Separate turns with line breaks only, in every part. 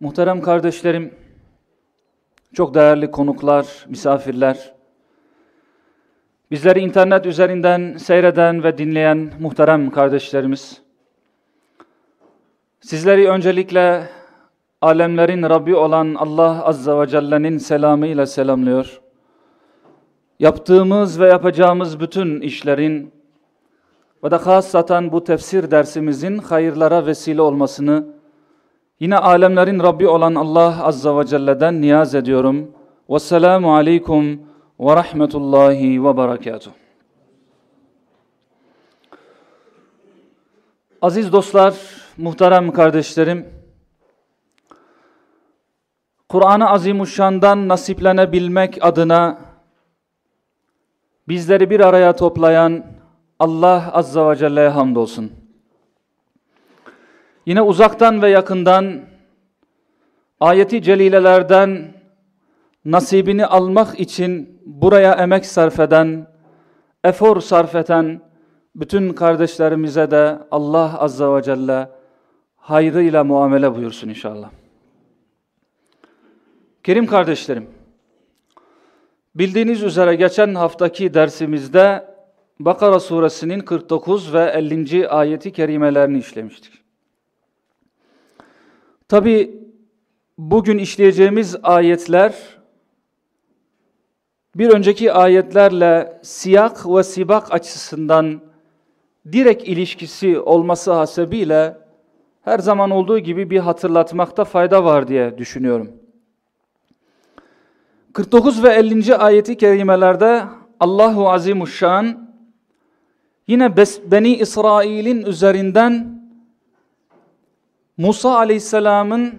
Muhterem kardeşlerim, çok değerli konuklar, misafirler, bizleri internet üzerinden seyreden ve dinleyen muhterem kardeşlerimiz, sizleri öncelikle alemlerin Rabbi olan Allah Azza ve Celle'nin selamıyla selamlıyor. Yaptığımız ve yapacağımız bütün işlerin ve de hasaten bu tefsir dersimizin hayırlara vesile olmasını Yine alemlerin Rabbi olan Allah Azza ve Celle'den niyaz ediyorum. Vesselamu aleykum ve rahmetullahi ve berekatuhu. Aziz dostlar, muhterem kardeşlerim, Kur'an-ı Azimuşşan'dan nasiplenebilmek adına bizleri bir araya toplayan Allah Azza ve Celle'ye hamdolsun. Yine uzaktan ve yakından ayeti celilelerden nasibini almak için buraya emek sarf eden, efor sarf eden bütün kardeşlerimize de Allah Azza ve Celle hayrıyla muamele buyursun inşallah. Kerim kardeşlerim, bildiğiniz üzere geçen haftaki dersimizde Bakara suresinin 49 ve 50. ayeti kerimelerini işlemiştik. Tabi bugün işleyeceğimiz ayetler bir önceki ayetlerle siyak ve sibak açısından direkt ilişkisi olması hasebiyle her zaman olduğu gibi bir hatırlatmakta fayda var diye düşünüyorum. 49 ve 50. ayeti kerimelerde Allahu Azimuşşan yine Beni İsrail'in üzerinden Musa Aleyhisselam'ın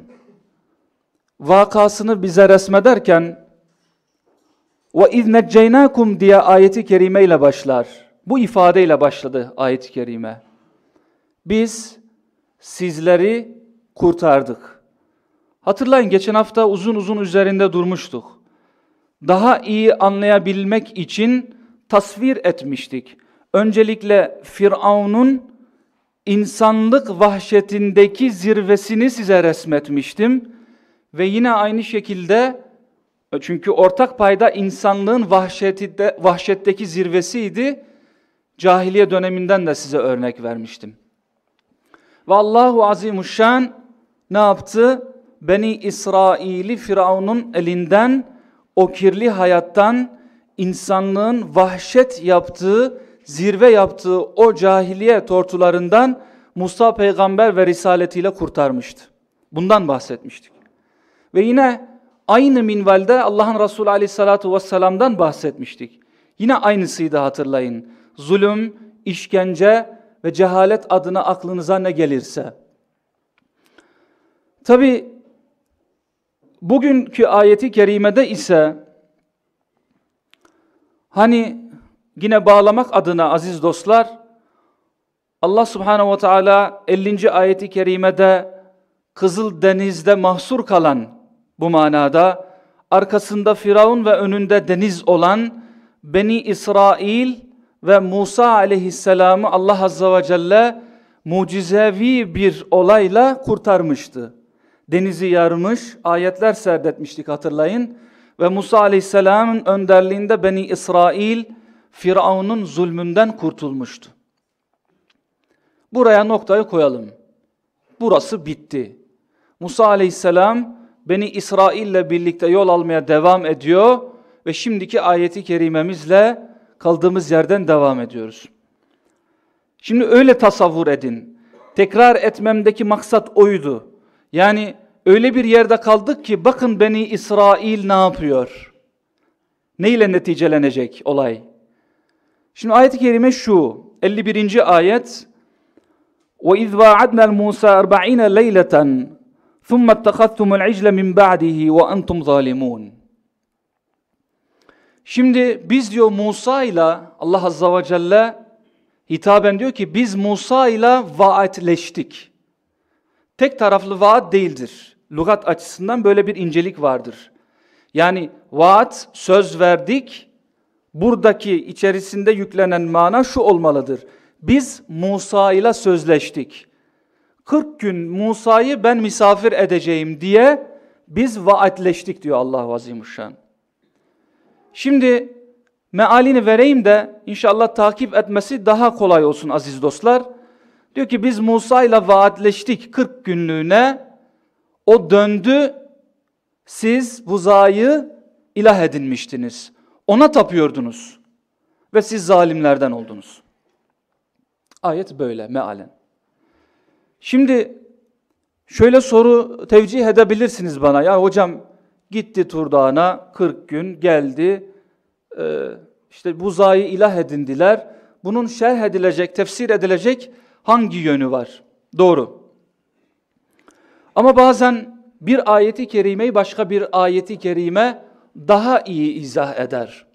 vakasını bize resmederken ve iz necceynakum diye ayeti kerime başlar. Bu ifadeyle başladı ayet-i kerime. Biz sizleri kurtardık. Hatırlayın geçen hafta uzun uzun üzerinde durmuştuk. Daha iyi anlayabilmek için tasvir etmiştik. Öncelikle Firavun'un insanlık vahşetindeki zirvesini size resmetmiştim. Ve yine aynı şekilde çünkü ortak payda insanlığın vahşetinde, vahşetteki zirvesiydi. Cahiliye döneminden de size örnek vermiştim. Ve Allahu Azimuşşan ne yaptı? Beni İsrail'i Firavun'un elinden, o kirli hayattan, insanlığın vahşet yaptığı zirve yaptığı o cahiliye tortularından Musa peygamber ve risaletiyle kurtarmıştı. Bundan bahsetmiştik. Ve yine aynı minvalde Allah'ın Resulü aleyhissalatu vesselam'dan bahsetmiştik. Yine aynısıydı hatırlayın. Zulüm, işkence ve cehalet adına aklınıza ne gelirse. Tabi bugünkü ayeti kerimede ise hani Yine bağlamak adına aziz dostlar, Allah subhanehu ve teala 50. ayeti kerimede Kızıl Deniz'de mahsur kalan bu manada arkasında Firavun ve önünde deniz olan Beni İsrail ve Musa aleyhisselamı Allah azze ve celle mucizevi bir olayla kurtarmıştı. Denizi yarmış, ayetler serdetmiştik hatırlayın. Ve Musa aleyhisselamın önderliğinde Beni İsrail Firavun'un zulmünden kurtulmuştu. Buraya noktayı koyalım. Burası bitti. Musa aleyhisselam beni İsrail ile birlikte yol almaya devam ediyor ve şimdiki ayeti kerimemizle kaldığımız yerden devam ediyoruz. Şimdi öyle tasavvur edin. Tekrar etmemdeki maksat oydu. Yani öyle bir yerde kaldık ki bakın beni İsrail ne yapıyor? Ne ile neticelenecek olay? Şimdi ayet-i kerime şu. 51. ayet. وَاِذْ وَاعَدْنَا الْمُوسَى اَرْبَعِينَ لَيْلَةً ثُمَّ اتَّخَذْتُمُ الْعِجْلَ مِنْ بَعْدِهِ وَاَنْتُمْ ظَالِمُونَ Şimdi biz diyor Musa ile Allah Azza ve Celle hitaben diyor ki biz Musa ile vaatleştik. Tek taraflı vaat değildir. Lugat açısından böyle bir incelik vardır. Yani vaat söz verdik Buradaki içerisinde yüklenen mana şu olmalıdır. Biz Musa ile sözleştik. 40 gün Musa'yı ben misafir edeceğim diye biz vaatleştik diyor Allah Azimuşşan. Şimdi mealini vereyim de inşallah takip etmesi daha kolay olsun aziz dostlar. Diyor ki biz Musa ile vaatleştik 40 günlüğüne. O döndü. Siz buzayı ilah edinmiştiniz. Ona tapıyordunuz. Ve siz zalimlerden oldunuz. Ayet böyle mealen. Şimdi şöyle soru tevcih edebilirsiniz bana. Ya hocam gitti Tur Dağı'na 40 gün geldi. Ee, işte buzayı ilah edindiler. Bunun şerh edilecek, tefsir edilecek hangi yönü var? Doğru. Ama bazen bir ayeti kerimeyi başka bir ayeti kerime daha iyi izah eder.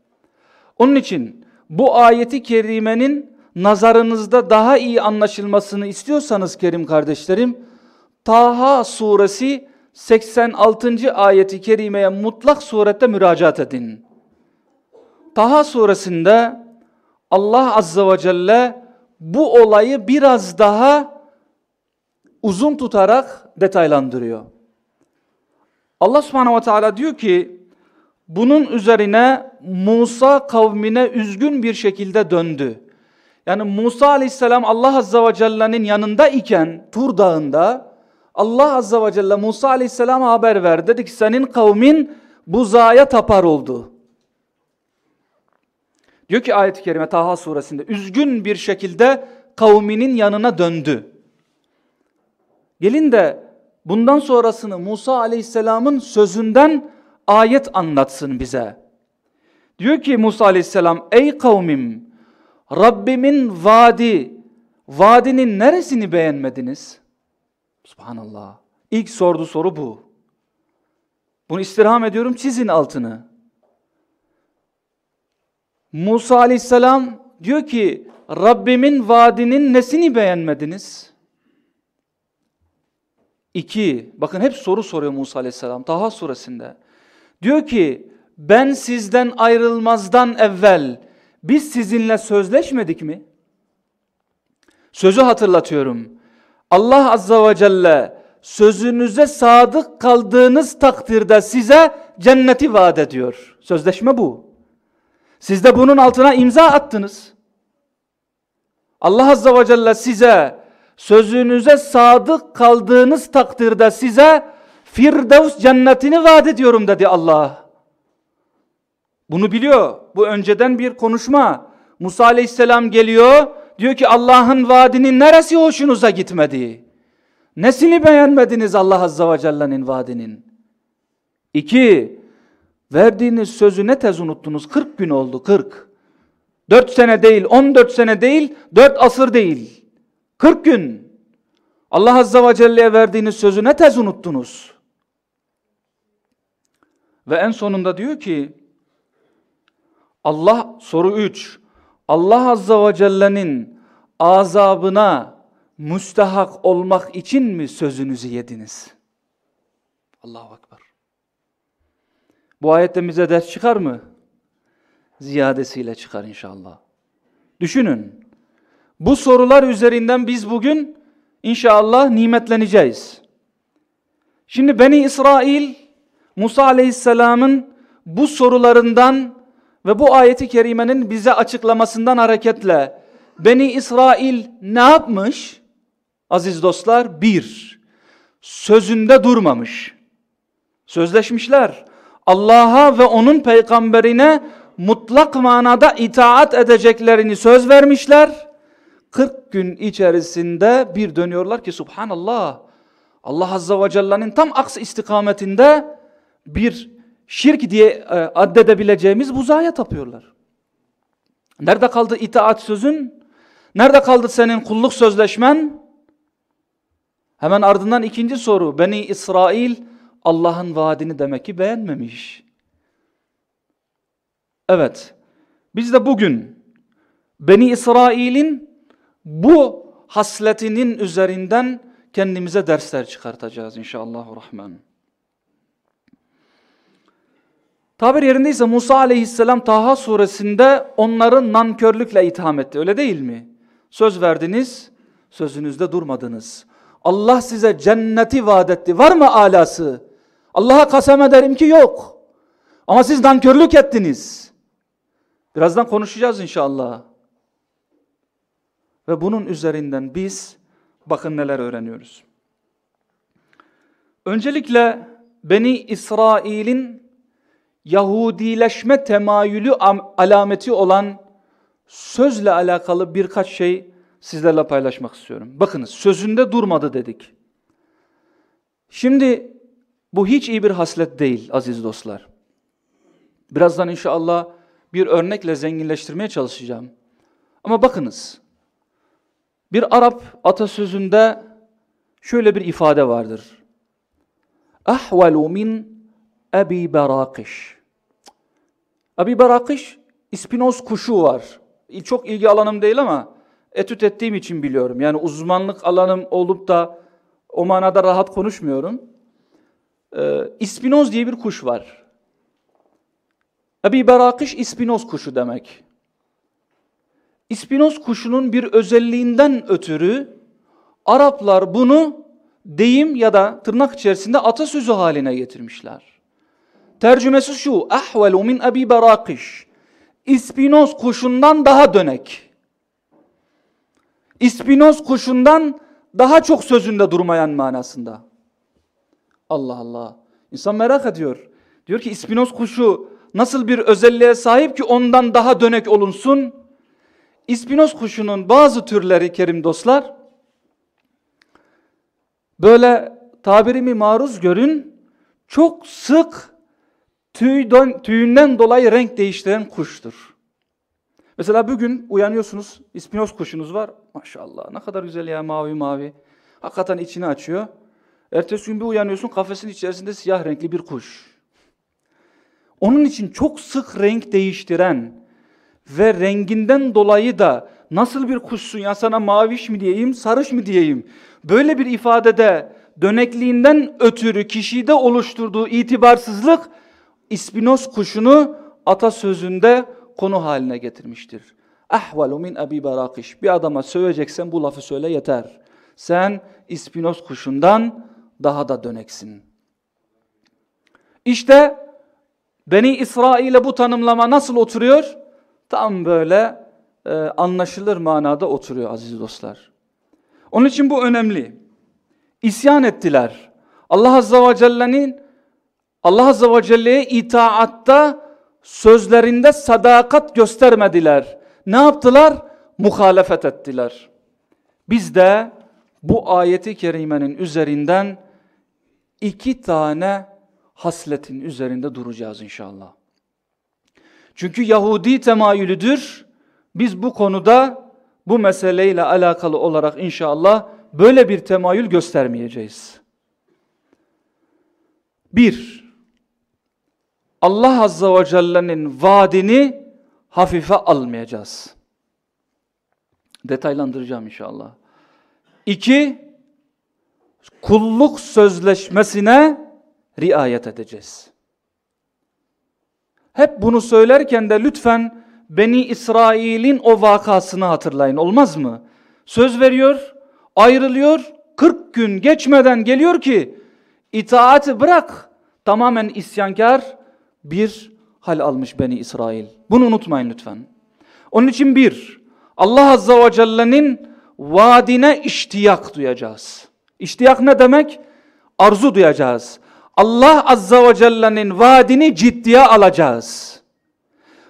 Onun için bu ayeti kerimenin nazarınızda daha iyi anlaşılmasını istiyorsanız kerim kardeşlerim, Taha suresi 86. ayeti kerimeye mutlak surette müracaat edin. Taha suresinde Allah azze ve celle bu olayı biraz daha uzun tutarak detaylandırıyor. Allah subhanehu ve teala diyor ki bunun üzerine Musa kavmine üzgün bir şekilde döndü. Yani Musa aleyhisselam Allah azze ve celle'nin yanında iken Tur dağında Allah azze ve celle Musa aleyhisselama haber verdi. Dedi ki senin kavmin buzaya tapar oldu. Diyor ki ayet-i kerime Taha suresinde üzgün bir şekilde kavminin yanına döndü. Gelin de bundan sonrasını Musa aleyhisselamın sözünden ayet anlatsın bize. Diyor ki Musa aleyhisselam ey kavmim Rabbimin vadi vadinin neresini beğenmediniz? Subhanallah. İlk sordu soru bu. Bunu istirham ediyorum çizin altını. Musa aleyhisselam diyor ki Rabbimin vaadinin nesini beğenmediniz? İki, bakın hep soru soruyor Musa aleyhisselam Taha suresinde. Diyor ki ben sizden ayrılmazdan evvel biz sizinle sözleşmedik mi? Sözü hatırlatıyorum. Allah azza ve celle sözünüze sadık kaldığınız takdirde size cenneti vaat ediyor. Sözleşme bu. Siz de bunun altına imza attınız. Allah Azze ve Celle size sözünüze sadık kaldığınız takdirde size Firdevs cennetini vaat ediyorum dedi Allah. Bunu biliyor. Bu önceden bir konuşma. Musa aleyhisselam geliyor. Diyor ki Allah'ın vaadinin neresi hoşunuza gitmedi? Nesini beğenmediniz Allah Azze ve Celle'nin vaadinin? İki, Verdiğiniz sözü ne tez unuttunuz? 40 gün oldu 40. 4 sene değil, 14 sene değil, 4 asır değil. 40 gün. Allah Azza ve Celle'ye verdiğiniz sözü ne tez unuttunuz? Ve en sonunda diyor ki Allah soru 3. Allah Azza ve Celle'nin azabına müstahak olmak için mi sözünüzü yediniz? Allahu Ekber. Bu ayette bize ders çıkar mı? Ziyadesiyle çıkar inşallah. Düşünün. Bu sorular üzerinden biz bugün inşallah nimetleneceğiz. Şimdi Beni İsrail Musa Aleyhisselam'ın bu sorularından ve bu ayeti kerimenin bize açıklamasından hareketle Beni İsrail ne yapmış? Aziz dostlar bir, sözünde durmamış. Sözleşmişler. Allah'a ve onun peygamberine mutlak manada itaat edeceklerini söz vermişler. 40 gün içerisinde bir dönüyorlar ki subhanallah Allah Azza ve Celle'nin tam aksi istikametinde bir şirk diye e, addedebileceğimiz buzaya tapıyorlar. Nerede kaldı itaat sözün? Nerede kaldı senin kulluk sözleşmen? Hemen ardından ikinci soru. Beni İsrail Allah'ın vaadini demek ki beğenmemiş. Evet. Biz de bugün Beni İsrail'in bu hasletinin üzerinden kendimize dersler çıkartacağız inşallah rahman. Tabir yerindeyse Musa aleyhisselam Taha suresinde onları nankörlükle itham etti öyle değil mi? Söz verdiniz, sözünüzde durmadınız. Allah size cenneti vaat etti. Var mı alası? Allah'a kasem ederim ki yok. Ama siz nankörlük ettiniz. Birazdan konuşacağız inşallah. Ve bunun üzerinden biz bakın neler öğreniyoruz. Öncelikle Beni İsrail'in Yahudileşme temayülü alameti olan sözle alakalı birkaç şey sizlerle paylaşmak istiyorum. Bakınız sözünde durmadı dedik. Şimdi bu hiç iyi bir haslet değil aziz dostlar. Birazdan inşallah bir örnekle zenginleştirmeye çalışacağım. Ama bakınız. Bir Arap atasözünde şöyle bir ifade vardır. Ahvalu min Ebi Berakiş. Ebi Berakiş ispinoz kuşu var. Çok ilgi alanım değil ama etüt ettiğim için biliyorum. Yani uzmanlık alanım olup da o manada rahat konuşmuyorum. Ee, ispinoz diye bir kuş var. Ebi Berakiş ispinoz kuşu demek. İspinoz kuşunun bir özelliğinden ötürü Araplar bunu deyim ya da tırnak içerisinde atasözü haline getirmişler. Tercümesi şu, ahvelu min Ebi Berakiş. İspinoz kuşundan daha dönek. İspinoz kuşundan daha çok sözünde durmayan manasında. Allah Allah. İnsan merak ediyor. Diyor ki İspinoz kuşu nasıl bir özelliğe sahip ki ondan daha dönek olunsun? İspinoz kuşunun bazı türleri kerim dostlar böyle tabirimi maruz görün çok sık tüyden, tüyünden dolayı renk değiştiren kuştur. Mesela bugün uyanıyorsunuz, ispinoz kuşunuz var. Maşallah ne kadar güzel ya mavi mavi. Hakikaten içini açıyor. Ertesi gün bir uyanıyorsun kafesin içerisinde siyah renkli bir kuş. Onun için çok sık renk değiştiren ve renginden dolayı da nasıl bir kuşsun ya sana maviş mi diyeyim, sarış mı diyeyim? Böyle bir ifadede dönekliğinden ötürü kişide oluşturduğu itibarsızlık ispinoz kuşunu atasözünde konu haline getirmiştir. Ahvalu min Abi Barakiş. Bir adama söyleyeceksen bu lafı söyle yeter. Sen ispinoz kuşundan daha da döneksin. İşte Beni İsrail'e bu tanımlama nasıl oturuyor? Tam böyle e, anlaşılır manada oturuyor aziz dostlar. Onun için bu önemli. İsyan ettiler. Allah Azze ve Celle'nin Allah Azze ve Celle'ye itaatta sözlerinde sadakat göstermediler. Ne yaptılar? Muhalefet ettiler. Biz de bu ayeti kerimenin üzerinden iki tane hasletin üzerinde duracağız inşallah. Çünkü Yahudi temayülüdür. Biz bu konuda bu meseleyle alakalı olarak inşallah böyle bir temayül göstermeyeceğiz. Bir, Allah Azza ve Celle'nin vaadini hafife almayacağız. Detaylandıracağım inşallah. İki, kulluk sözleşmesine riayet edeceğiz. Hep bunu söylerken de lütfen Beni İsrail'in o vakasını hatırlayın olmaz mı? Söz veriyor, ayrılıyor, 40 gün geçmeden geliyor ki itaati bırak tamamen isyankar bir hal almış Beni İsrail. Bunu unutmayın lütfen. Onun için bir, Allah Azza ve Celle'nin vaadine iştiyak duyacağız. İştiyak ne demek? Arzu duyacağız. Allah Azza ve Celle'nin vaadini ciddiye alacağız.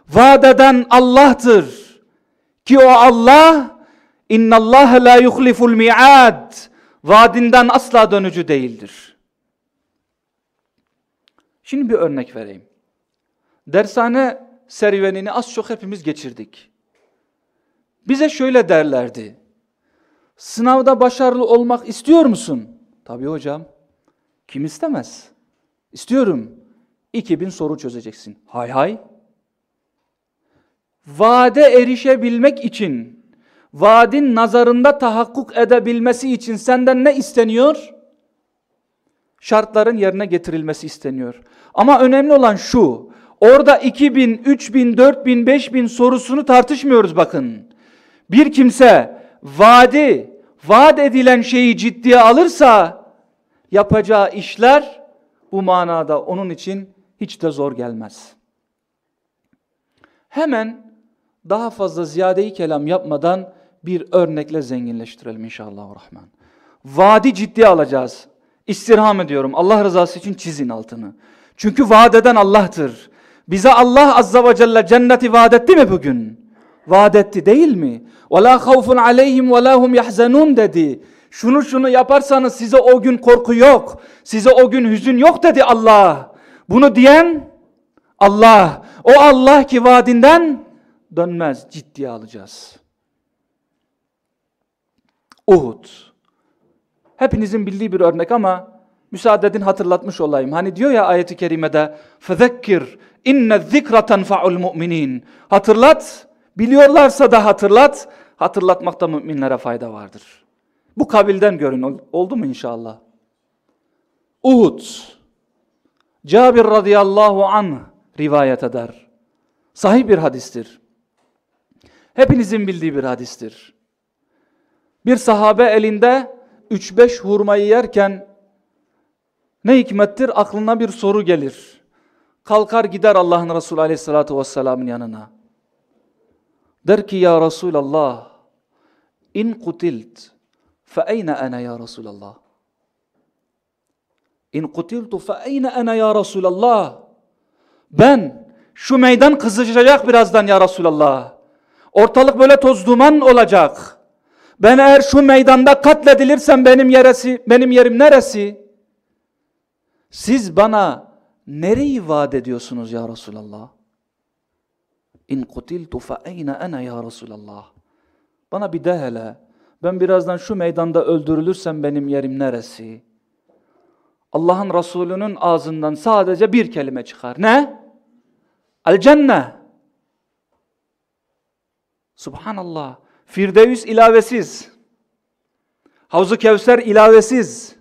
Vaad eden Allah'tır. Ki o Allah inna Allah la yuhliful mi'ad vaadinden asla dönücü değildir. Şimdi bir örnek vereyim. Dershane serüvenini az çok hepimiz geçirdik. Bize şöyle derlerdi. Sınavda başarılı olmak istiyor musun? Tabii hocam. Kim istemez? İstiyorum. 2000 soru çözeceksin. Hay hay. Vade erişebilmek için, vaadin nazarında tahakkuk edebilmesi için senden ne isteniyor? Şartların yerine getirilmesi isteniyor. Ama önemli olan şu, orada 2000, 3000, 4000, 5000 sorusunu tartışmıyoruz bakın. Bir kimse vaadi, vaat edilen şeyi ciddiye alırsa yapacağı işler bu manada onun için hiç de zor gelmez. Hemen daha fazla ziyadeyi kelam yapmadan bir örnekle zenginleştirelim inşallah rahman. Vaadi ciddiye alacağız. İstirham ediyorum. Allah rızası için çizin altını. Çünkü vaat eden Allah'tır. Bize Allah azza ve celle cenneti vaat etti mi bugün? Vaat etti değil mi? وَلَا خَوْفٌ عَلَيْهِمْ وَلَا هُمْ يَحْزَنُونَ dedi. Şunu şunu yaparsanız size o gün korku yok. Size o gün hüzün yok dedi Allah. Bunu diyen Allah. O Allah ki vaadinden dönmez. Ciddiye alacağız. Uhud. Hepinizin bildiği bir örnek ama müsaade edin hatırlatmış olayım. Hani diyor ya ayeti kerimede فَذَكِّرْ İnne zikra tenfa'ul mu'minin. Hatırlat, biliyorlarsa da hatırlat. Hatırlatmakta müminlere fayda vardır. Bu kabilden görün. Oldu mu inşallah? Uhud. Cabir radıyallahu anh rivayet eder. Sahih bir hadistir. Hepinizin bildiği bir hadistir. Bir sahabe elinde 3-5 hurmayı yerken ne hikmettir aklına bir soru gelir. Kalkar gider Allah'ın Resulü aleyhissalatu vesselamın yanına. Der ki ya Resulallah in kutilt fe eyne ana ya Resulallah. İn kutiltu fe eyne ana ya Resulallah. Ben şu meydan kızışacak birazdan ya Resulallah. Ortalık böyle toz duman olacak. Ben eğer şu meydanda katledilirsem benim yeresi, benim yerim neresi? Siz bana nereyi vaat ediyorsunuz ya Resulallah? İn kutiltu fe eyne ana ya Resulallah. Bana bir de hele. Ben birazdan şu meydanda öldürülürsem benim yerim neresi? Allah'ın Resulü'nün ağzından sadece bir kelime çıkar. Ne? El cenne. Subhanallah. Firdevs ilavesiz. Havzu Kevser ilavesiz.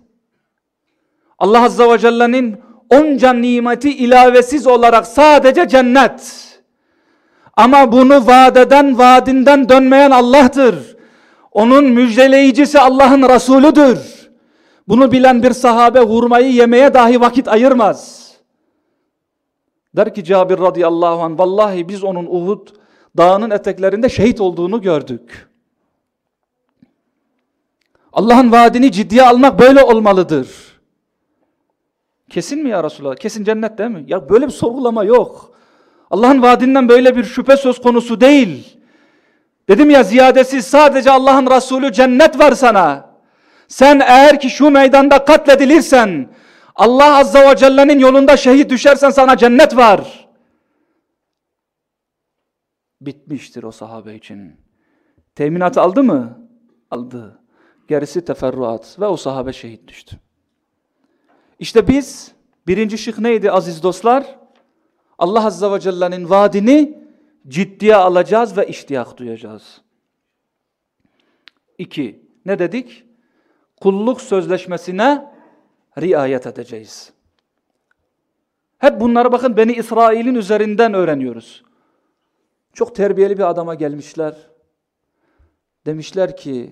Allah Azze ve Celle'nin onca nimeti ilavesiz olarak sadece cennet. Ama bunu vaat eden, vaadinden dönmeyen Allah'tır. Onun müjdeleyicisi Allah'ın Resulüdür. Bunu bilen bir sahabe hurmayı yemeye dahi vakit ayırmaz. Der ki Cabir radıyallahu anh, vallahi biz onun Uhud dağının eteklerinde şehit olduğunu gördük. Allah'ın vaadini ciddiye almak böyle olmalıdır. Kesin mi ya Resulallah? Kesin cennet değil mi? Ya böyle bir sorgulama yok. Allah'ın vaadinden böyle bir şüphe söz konusu değil. Dedim ya ziyadesiz sadece Allah'ın Resulü cennet var sana. Sen eğer ki şu meydanda katledilirsen, Allah Azza ve Celle'nin yolunda şehit düşersen sana cennet var. Bitmiştir o sahabe için. Teminat aldı mı? Aldı. Gerisi teferruat ve o sahabe şehit düştü. İşte biz birinci şık neydi aziz dostlar? Allah Azza ve Celle'nin vaadini ciddiye alacağız ve iştiyak duyacağız. İki, ne dedik? Kulluk sözleşmesine riayet edeceğiz. Hep bunları bakın Beni İsrail'in üzerinden öğreniyoruz. Çok terbiyeli bir adama gelmişler. Demişler ki,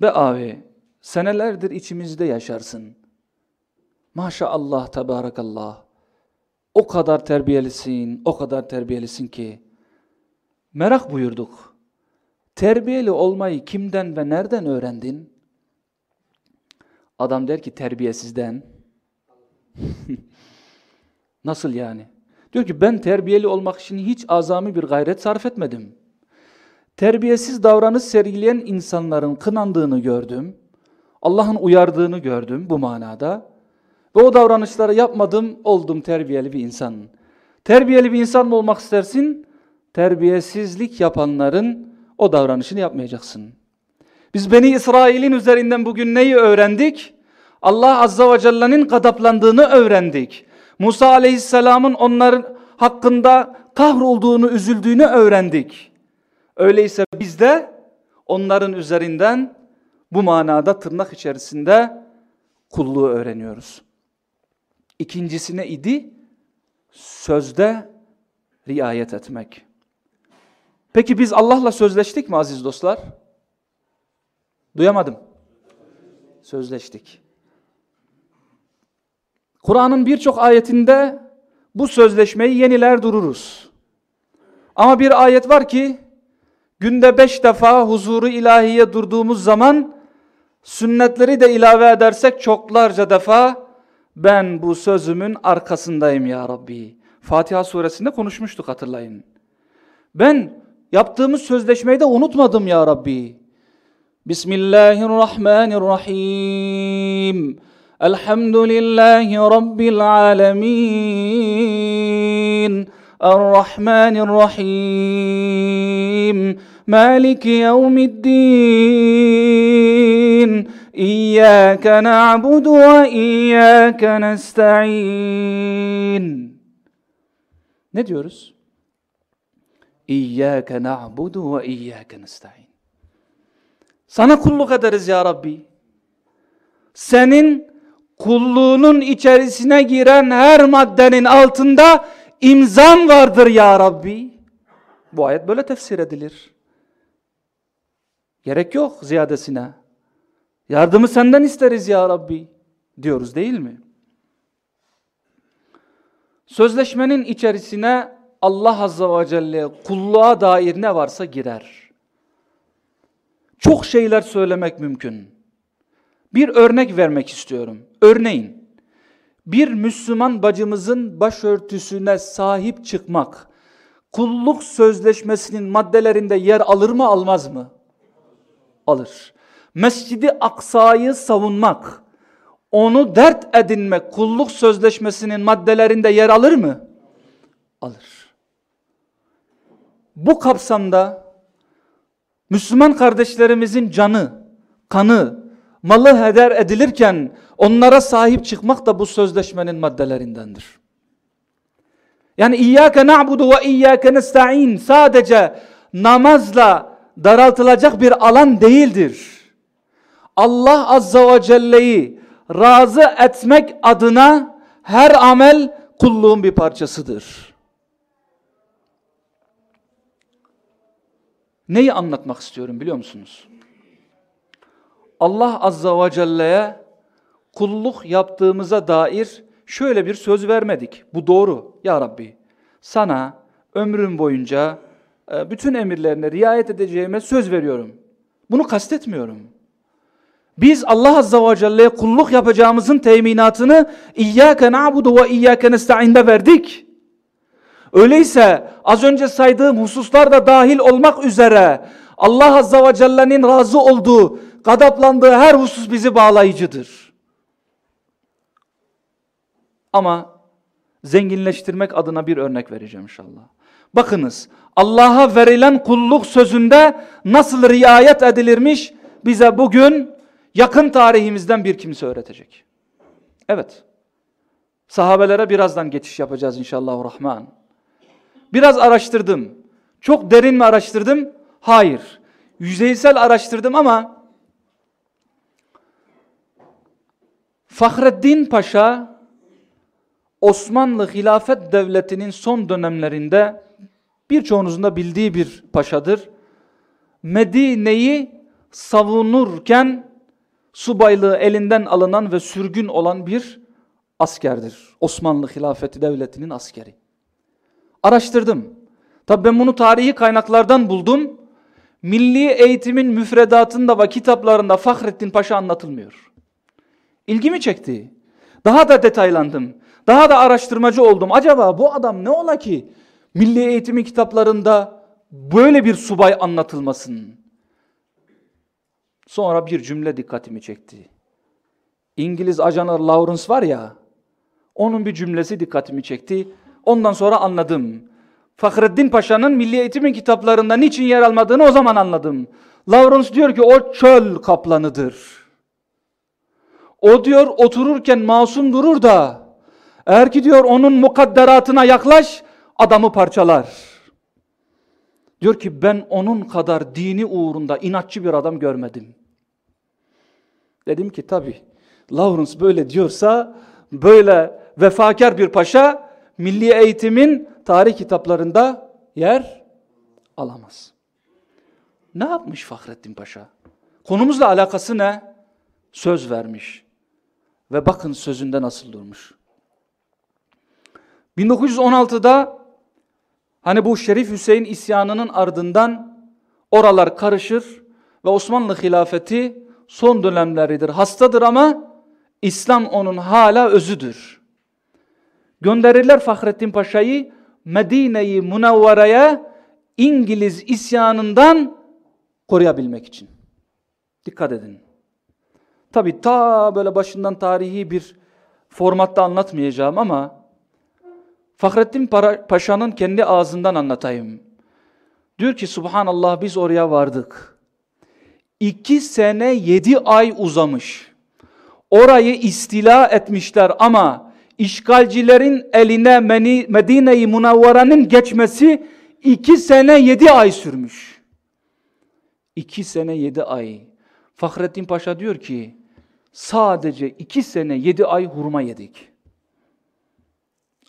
be abi senelerdir içimizde yaşarsın. Maşallah, tebarakallah. O kadar terbiyelisin, o kadar terbiyelisin ki. Merak buyurduk. Terbiyeli olmayı kimden ve nereden öğrendin? Adam der ki terbiyesizden. Nasıl yani? Diyor ki ben terbiyeli olmak için hiç azami bir gayret sarf etmedim. Terbiyesiz davranış sergileyen insanların kınandığını gördüm. Allah'ın uyardığını gördüm bu manada. Ve o davranışları yapmadım, oldum terbiyeli bir insan. Terbiyeli bir insan mı olmak istersin? Terbiyesizlik yapanların o davranışını yapmayacaksın. Biz Beni İsrail'in üzerinden bugün neyi öğrendik? Allah Azza ve Celle'nin gadaplandığını öğrendik. Musa Aleyhisselam'ın onların hakkında kahrolduğunu, üzüldüğünü öğrendik. Öyleyse biz de onların üzerinden bu manada tırnak içerisinde kulluğu öğreniyoruz. İkincisi ne idi? Sözde riayet etmek. Peki biz Allah'la sözleştik mi aziz dostlar? Duyamadım. Sözleştik. Kur'an'ın birçok ayetinde bu sözleşmeyi yeniler dururuz. Ama bir ayet var ki günde beş defa huzuru ilahiye durduğumuz zaman sünnetleri de ilave edersek çoklarca defa ben bu sözümün arkasındayım ya Rabbi. Fatiha suresinde konuşmuştuk hatırlayın. Ben yaptığımız sözleşmeyi de unutmadım ya Rabbi. Bismillahirrahmanirrahim. Elhamdülillahi Rabbil alemin. Errahmanirrahim. Maliki yevmiddin. Na'budu ve iyyâke nesta'in. Ne diyoruz? İyyâke na'budu ve iyyâke nesta'in. Sana kulluk ederiz ya Rabbi. Senin kulluğunun içerisine giren her maddenin altında imzan vardır ya Rabbi. Bu ayet böyle tefsir edilir. Gerek yok ziyadesine. Yardımı senden isteriz ya Rabbi diyoruz değil mi? Sözleşmenin içerisine Allah Azza ve Celle kulluğa dair ne varsa girer. Çok şeyler söylemek mümkün. Bir örnek vermek istiyorum. Örneğin bir Müslüman bacımızın başörtüsüne sahip çıkmak kulluk sözleşmesinin maddelerinde yer alır mı almaz mı? Alır. Mescidi Aksa'yı savunmak, onu dert edinmek kulluk sözleşmesinin maddelerinde yer alır mı? Alır. Bu kapsamda Müslüman kardeşlerimizin canı, kanı, malı heder edilirken onlara sahip çıkmak da bu sözleşmenin maddelerindendir. Yani İyyâke na'budu ve İyyâke nesta'in sadece namazla daraltılacak bir alan değildir. Allah Azza ve Celle'yi razı etmek adına her amel kulluğun bir parçasıdır. Neyi anlatmak istiyorum biliyor musunuz? Allah Azza ve Celle'ye kulluk yaptığımıza dair şöyle bir söz vermedik. Bu doğru ya Rabbi. Sana ömrüm boyunca e, bütün emirlerine riayet edeceğime söz veriyorum. Bunu kastetmiyorum. Biz Allah Azza ve Celle'ye kulluk yapacağımızın teminatını İyyâke na'budu ve İyyâke nesta'inde verdik. Öyleyse az önce saydığım hususlar da dahil olmak üzere Allah Azza ve Celle'nin razı olduğu, gadaplandığı her husus bizi bağlayıcıdır. Ama zenginleştirmek adına bir örnek vereceğim inşallah. Bakınız Allah'a verilen kulluk sözünde nasıl riayet edilirmiş bize bugün yakın tarihimizden bir kimse öğretecek. Evet. Sahabelere birazdan geçiş yapacağız inşallah rahman. Biraz araştırdım. Çok derin mi araştırdım? Hayır. Yüzeysel araştırdım ama Fahreddin Paşa Osmanlı Hilafet Devleti'nin son dönemlerinde birçoğunuzun da bildiği bir paşadır. Medine'yi savunurken subaylığı elinden alınan ve sürgün olan bir askerdir. Osmanlı Hilafeti Devleti'nin askeri. Araştırdım. Tabi ben bunu tarihi kaynaklardan buldum. Milli eğitimin müfredatında ve kitaplarında Fahrettin Paşa anlatılmıyor. İlgimi çekti. Daha da detaylandım. Daha da araştırmacı oldum. Acaba bu adam ne ola ki milli eğitimin kitaplarında böyle bir subay anlatılmasın? Sonra bir cümle dikkatimi çekti. İngiliz ajanı Lawrence var ya, onun bir cümlesi dikkatimi çekti. Ondan sonra anladım. Fahreddin Paşa'nın Milli Eğitimin kitaplarında niçin yer almadığını o zaman anladım. Lawrence diyor ki o çöl kaplanıdır. O diyor otururken masum durur da eğer ki diyor onun mukadderatına yaklaş adamı parçalar. Diyor ki ben onun kadar dini uğrunda inatçı bir adam görmedim. Dedim ki tabi Lawrence böyle diyorsa böyle vefakar bir paşa milli eğitimin tarih kitaplarında yer alamaz. Ne yapmış Fahrettin Paşa? Konumuzla alakası ne? Söz vermiş. Ve bakın sözünde nasıl durmuş. 1916'da hani bu Şerif Hüseyin isyanının ardından oralar karışır ve Osmanlı hilafeti son dönemleridir. Hastadır ama İslam onun hala özüdür. Gönderirler Fahrettin Paşa'yı Medine-i Munavvara'ya İngiliz isyanından koruyabilmek için. Dikkat edin. Tabi ta böyle başından tarihi bir formatta anlatmayacağım ama Fahrettin Paşa'nın kendi ağzından anlatayım. Diyor ki Subhanallah biz oraya vardık. İki sene yedi ay uzamış. Orayı istila etmişler ama işgalcilerin eline Medine-i Munavvara'nın geçmesi iki sene yedi ay sürmüş. İki sene yedi ay. Fahrettin Paşa diyor ki sadece iki sene yedi ay hurma yedik.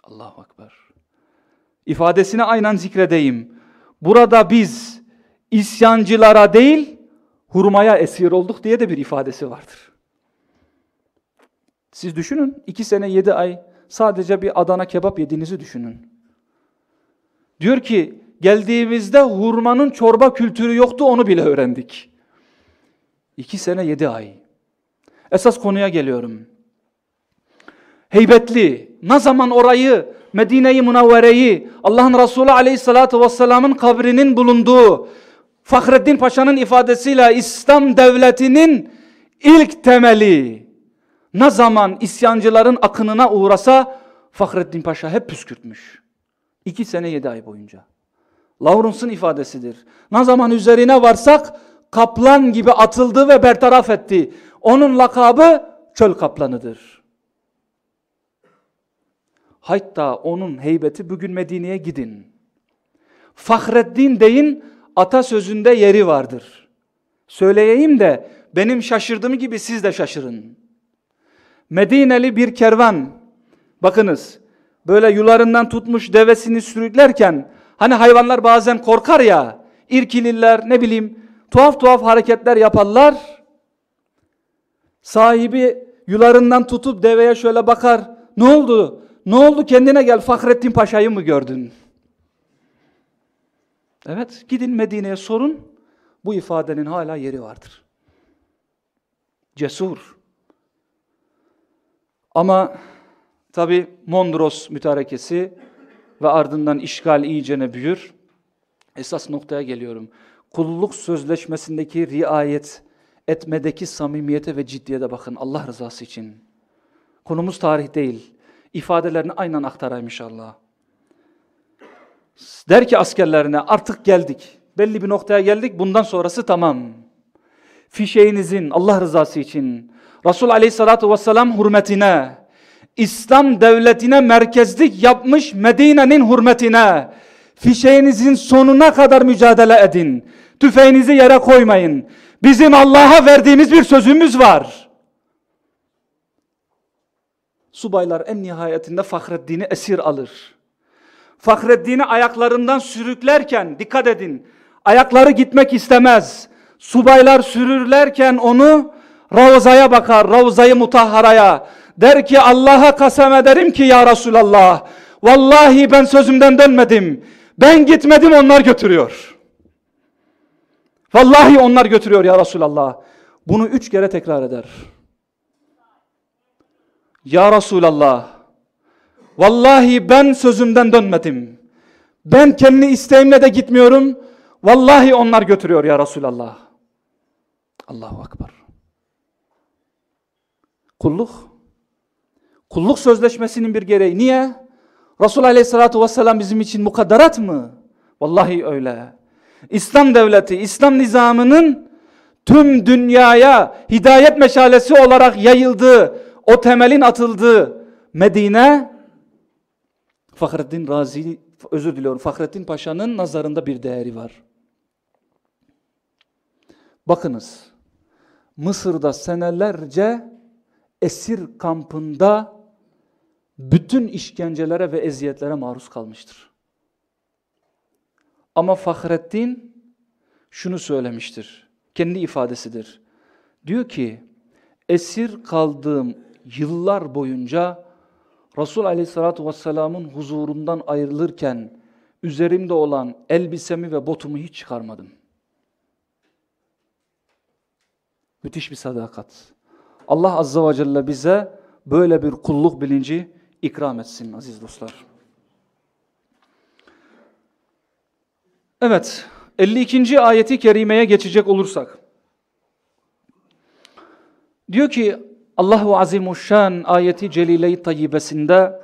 Allahu Ekber. İfadesini aynen zikredeyim. Burada biz isyancılara değil hurmaya esir olduk diye de bir ifadesi vardır. Siz düşünün iki sene yedi ay sadece bir Adana kebap yediğinizi düşünün. Diyor ki geldiğimizde hurmanın çorba kültürü yoktu onu bile öğrendik. İki sene yedi ay. Esas konuya geliyorum. Heybetli, ne zaman orayı, Medine-i Munavvere'yi, Allah'ın Resulü Aleyhisselatü Vesselam'ın kabrinin bulunduğu, Fahreddin Paşa'nın ifadesiyle İslam devletinin ilk temeli, ne zaman isyancıların akınına uğrasa, Fahreddin Paşa hep püskürtmüş. İki sene yedi ay boyunca. Lawrence'ın ifadesidir. Ne zaman üzerine varsak kaplan gibi atıldı ve bertaraf etti. Onun lakabı çöl kaplanıdır. Hatta onun heybeti bugün Medine'ye gidin. Fahreddin deyin atasözünde yeri vardır. Söyleyeyim de benim şaşırdığım gibi siz de şaşırın. Medineli bir kervan bakınız böyle yularından tutmuş devesini sürüklerken hani hayvanlar bazen korkar ya irkilirler ne bileyim tuhaf tuhaf hareketler yaparlar. Sahibi yularından tutup deveye şöyle bakar. Ne oldu? Ne oldu kendine gel Fahrettin Paşa'yı mı gördün? Evet gidin Medine'ye sorun. Bu ifadenin hala yeri vardır. Cesur. Ama Tabi Mondros mütarekesi ve ardından işgal iyicene büyür. Esas noktaya geliyorum. Kulluk sözleşmesindeki riayet etmedeki samimiyete ve ciddiyete bakın Allah rızası için. Konumuz tarih değil. İfadelerini aynen aktarayım inşallah. Der ki askerlerine artık geldik. Belli bir noktaya geldik. Bundan sonrası tamam. Fişeğinizin Allah rızası için Resul Aleyhisselatü Vesselam hürmetine İslam devletine merkezlik yapmış Medine'nin hürmetine fişeğinizin sonuna kadar mücadele edin. Tüfeğinizi yere koymayın. Bizim Allah'a verdiğimiz bir sözümüz var. Subaylar en nihayetinde Fahreddin'i esir alır. Fahreddin'i ayaklarından sürüklerken dikkat edin. Ayakları gitmek istemez. Subaylar sürürlerken onu Ravza'ya bakar, Ravza'yı mutahharaya. Der ki Allah'a kasem ederim ki ya Resulallah. Vallahi ben sözümden dönmedim. Ben gitmedim onlar götürüyor. Vallahi onlar götürüyor ya Resulallah. Bunu üç kere tekrar eder. Ya Resulallah. Vallahi ben sözümden dönmedim. Ben kendi isteğimle de gitmiyorum. Vallahi onlar götürüyor ya Resulallah. Allahu Akbar. Kulluk Kulluk sözleşmesinin bir gereği. Niye? Resul Aleyhisselatü Vesselam bizim için mukadderat mı? Vallahi öyle. İslam devleti, İslam nizamının tüm dünyaya hidayet meşalesi olarak yayıldığı, o temelin atıldığı Medine Fahrettin Razi, özür diliyorum Fahrettin Paşa'nın nazarında bir değeri var. Bakınız, Mısır'da senelerce esir kampında bütün işkencelere ve eziyetlere maruz kalmıştır. Ama Fahrettin şunu söylemiştir. Kendi ifadesidir. Diyor ki, esir kaldığım yıllar boyunca Resul Aleyhisselatü Vesselam'ın huzurundan ayrılırken üzerimde olan elbisemi ve botumu hiç çıkarmadım. Müthiş bir sadakat. Allah Azze ve Celle bize böyle bir kulluk bilinci ikram etsin aziz dostlar. Evet, 52. ayeti kerimeye geçecek olursak. Diyor ki Allahu Azimuşşan ayeti celile-i tayyibesinde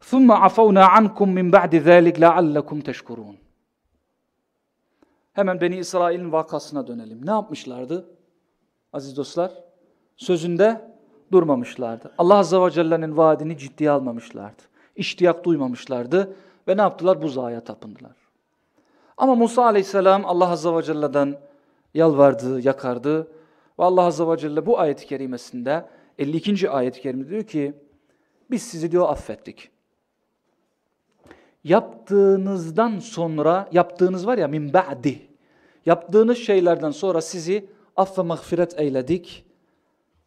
ثُمَّ عَفَوْنَا عَنْكُمْ مِنْ بَعْدِ ذَٰلِكَ لَعَلَّكُمْ تَشْكُرُونَ Hemen Beni İsrail'in vakasına dönelim. Ne yapmışlardı? Aziz dostlar, sözünde durmamışlardı. Allah Azze ve Celle'nin vaadini ciddiye almamışlardı. İştiyak duymamışlardı ve ne yaptılar? Buzağa tapındılar. Ama Musa Aleyhisselam Allah Azze ve Celle'den yalvardı, yakardı. Ve Allah Azze ve Celle bu ayet-i kerimesinde 52. ayet-i kerimede diyor ki biz sizi diyor affettik. Yaptığınızdan sonra, yaptığınız var ya min ba'di, yaptığınız şeylerden sonra sizi aff ve mağfiret eyledik.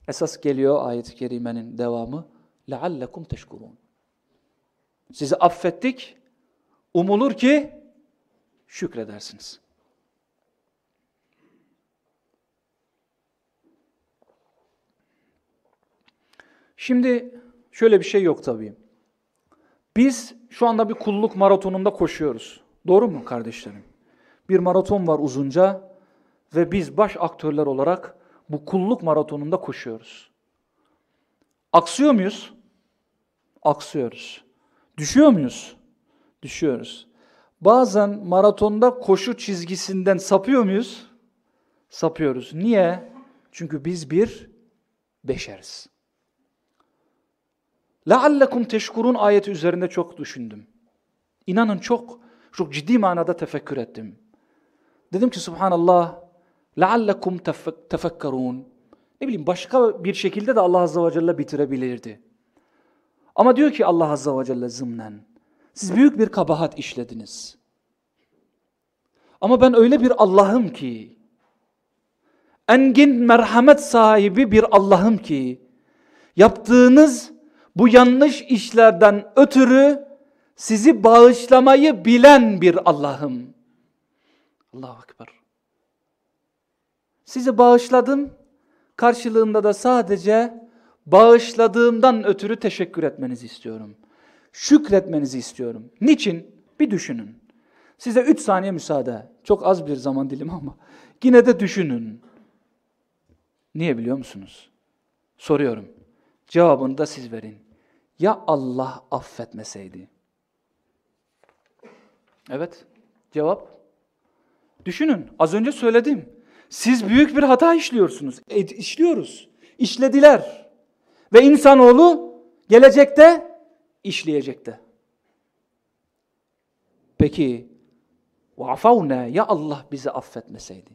Esas geliyor ayet-i kerimenin devamı. لَعَلَّكُمْ تَشْكُرُونَ Sizi affettik. Umulur ki şükredersiniz. Şimdi şöyle bir şey yok tabii. Biz şu anda bir kulluk maratonunda koşuyoruz. Doğru mu kardeşlerim? Bir maraton var uzunca ve biz baş aktörler olarak bu kulluk maratonunda koşuyoruz. Aksıyor muyuz? Aksıyoruz. Düşüyor muyuz? Düşüyoruz. Bazen maratonda koşu çizgisinden sapıyor muyuz? Sapıyoruz. Niye? Çünkü biz bir beşeriz. لَعَلَّكُمْ teşkurun ayeti üzerinde çok düşündüm. İnanın çok, çok ciddi manada tefekkür ettim. Dedim ki subhanallah, لَعَلَّكُمْ tefekkerun. Ne bileyim başka bir şekilde de Allah Azze ve Celle bitirebilirdi. Ama diyor ki Allah Azze ve Celle zımnen, siz büyük bir kabahat işlediniz. Ama ben öyle bir Allah'ım ki, engin merhamet sahibi bir Allah'ım ki, yaptığınız bu yanlış işlerden ötürü sizi bağışlamayı bilen bir Allah'ım. Allahu Ekber. Sizi bağışladım, karşılığında da sadece bağışladığımdan ötürü teşekkür etmenizi istiyorum. Şükretmenizi istiyorum. Niçin? Bir düşünün. Size üç saniye müsaade. Çok az bir zaman dilim ama yine de düşünün. Niye biliyor musunuz? Soruyorum. Cevabını da siz verin. Ya Allah affetmeseydi? Evet. Cevap. Düşünün. Az önce söyledim. Siz büyük bir hata işliyorsunuz. E, işliyoruz. İşlediler. Ve insanoğlu gelecekte işleyecekte. Peki وَعَفَوْنَا Ya Allah bizi affetmeseydi?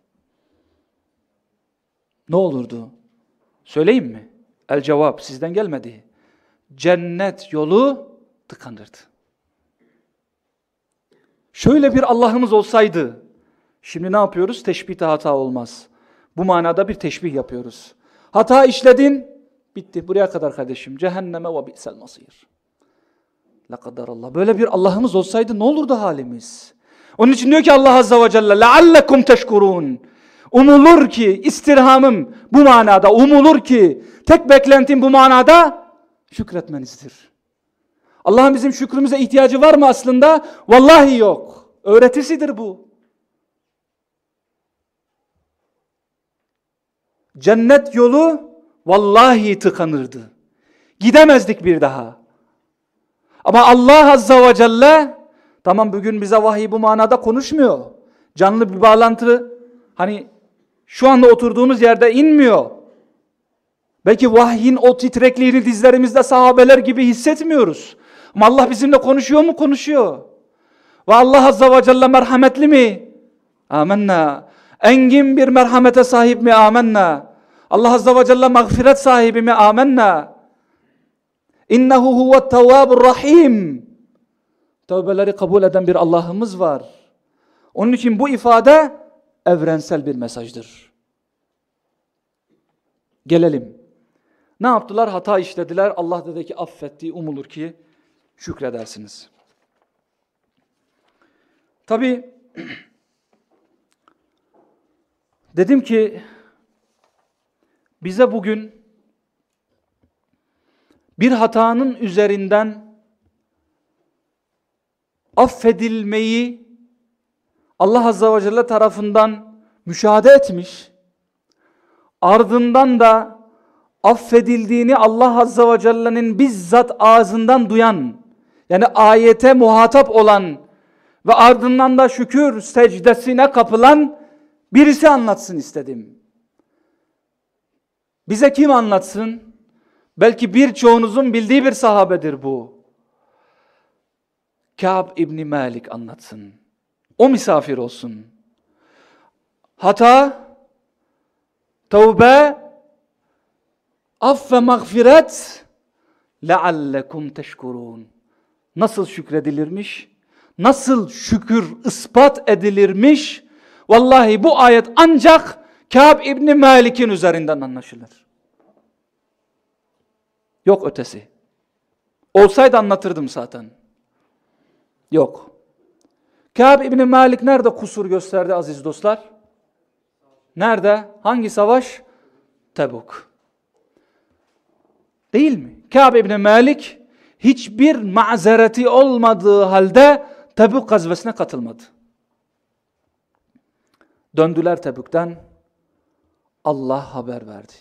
Ne olurdu? Söyleyeyim mi? El cevap sizden gelmedi. Cennet yolu tıkanırdı. Şöyle bir Allah'ımız olsaydı, şimdi ne yapıyoruz? Teşbihte hata olmaz. Bu manada bir teşbih yapıyoruz. Hata işledin, bitti. Buraya kadar kardeşim. Cehenneme ve bi'sel masir. La Allah. Böyle bir Allah'ımız olsaydı ne olurdu halimiz? Onun için diyor ki Allah Azze ve Celle لَعَلَّكُمْ تَشْكُرُونَ Umulur ki istirhamım bu manada, umulur ki tek beklentim bu manada şükretmenizdir. Allah'ın bizim şükrümüze ihtiyacı var mı aslında? Vallahi yok. Öğretisidir bu. Cennet yolu vallahi tıkanırdı. Gidemezdik bir daha. Ama Allah Azza ve Celle tamam bugün bize vahiy bu manada konuşmuyor. Canlı bir bağlantı hani Şu anda oturduğumuz yerde inmiyor. Belki vahyin o titrekliğini dizlerimizde sahabeler gibi hissetmiyoruz. Ama Allah bizimle konuşuyor mu? Konuşuyor. Ve Allah Azze ve Celle merhametli mi? Amenna. Engin bir merhamete sahip mi? Amenna. Allah Azze ve Celle mağfiret sahibi mi? Amenna. İnnehu huvet tevvabur rahim. Tövbeleri kabul eden bir Allah'ımız var. Onun için bu ifade evrensel bir mesajdır. Gelelim. Ne yaptılar? Hata işlediler. Allah dedi ki affetti. Umulur ki şükredersiniz. Tabi dedim ki bize bugün bir hatanın üzerinden affedilmeyi Allah Azze ve Celle tarafından müşahede etmiş. Ardından da affedildiğini Allah Azze ve Celle'nin bizzat ağzından duyan, yani ayete muhatap olan ve ardından da şükür secdesine kapılan birisi anlatsın istedim. Bize kim anlatsın? Belki birçoğunuzun bildiği bir sahabedir bu. Kâb İbni Malik anlatsın. O misafir olsun. Hata, tövbe, af ve mağfiret leallekum teşkurun. Nasıl şükredilirmiş? Nasıl şükür ispat edilirmiş? Vallahi bu ayet ancak Kâb İbni Malik'in üzerinden anlaşılır. Yok ötesi. Olsaydı anlatırdım zaten. Yok. Kâb İbni Malik nerede kusur gösterdi aziz dostlar? Nerede? Hangi savaş? Tebuk. Değil mi? Kâb İbni Malik hiçbir mazereti olmadığı halde Tebuk gazvesine katılmadı. Döndüler Tebük'ten. Allah haber verdi.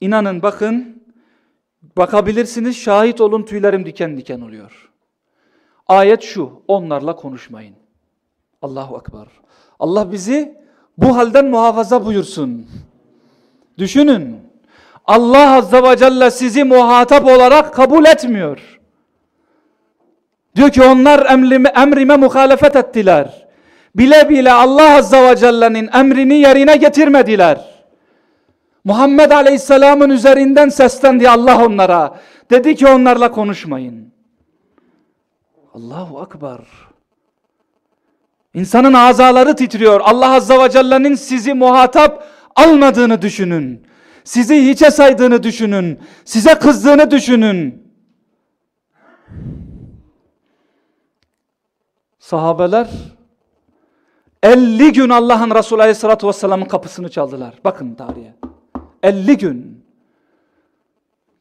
İnanın bakın, bakabilirsiniz şahit olun tüylerim diken diken oluyor. Ayet şu, onlarla konuşmayın. Allahu Ekber. Allah bizi bu halden muhafaza buyursun. Düşünün. Allah Azze ve Celle sizi muhatap olarak kabul etmiyor. Diyor ki onlar emrime, emrime muhalefet ettiler. Bile bile Allah Azze ve Celle'nin emrini yerine getirmediler. Muhammed Aleyhisselam'ın üzerinden seslendi Allah onlara. Dedi ki onlarla konuşmayın. Allahu Akbar. İnsanın azaları titriyor. Allah Azze ve Celle'nin sizi muhatap almadığını düşünün. Sizi hiçe saydığını düşünün. Size kızdığını düşünün. Sahabeler 50 gün Allah'ın Resulü Aleyhisselatü Vesselam'ın kapısını çaldılar. Bakın tarihe. 50 gün.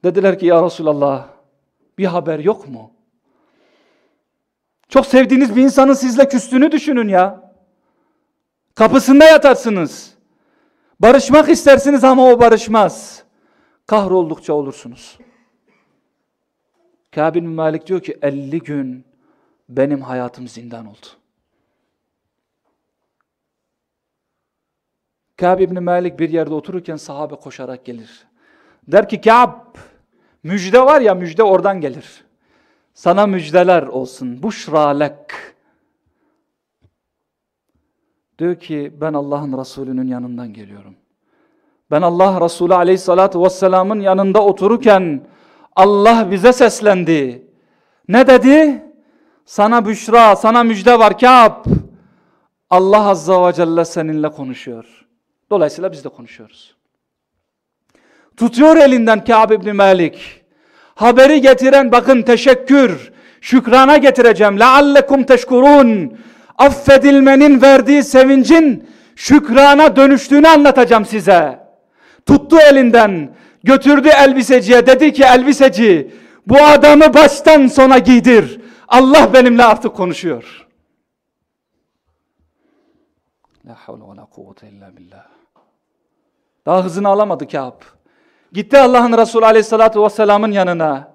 Dediler ki ya Resulallah bir haber yok mu? Çok sevdiğiniz bir insanın sizle küstüğünü düşünün ya. Kapısında yatarsınız. Barışmak istersiniz ama o barışmaz. Kahroldukça olursunuz. Kabil Malik diyor ki 50 gün benim hayatım zindan oldu. Kâb İbni Malik bir yerde otururken sahabe koşarak gelir. Der ki Kâb müjde var ya müjde oradan gelir. Sana müjdeler olsun. Buşralek. Diyor ki ben Allah'ın Resulü'nün yanından geliyorum. Ben Allah Resulü aleyhissalatü vesselamın yanında otururken Allah bize seslendi. Ne dedi? Sana büşra, sana müjde var Kâb. Allah Azza ve Celle seninle konuşuyor. Dolayısıyla biz de konuşuyoruz. Tutuyor elinden Kâb İbni Malik. Haberi getiren bakın teşekkür, şükrana getireceğim. لَعَلَّكُمْ teşkurun. Affedilmenin verdiği sevincin şükrana dönüştüğünü anlatacağım size. Tuttu elinden, götürdü elbiseciye. Dedi ki elbiseci bu adamı baştan sona giydir. Allah benimle artık konuşuyor. Daha hızını alamadı Kâb. Gitti Allah'ın Resulü aleyhissalatu vesselamın yanına.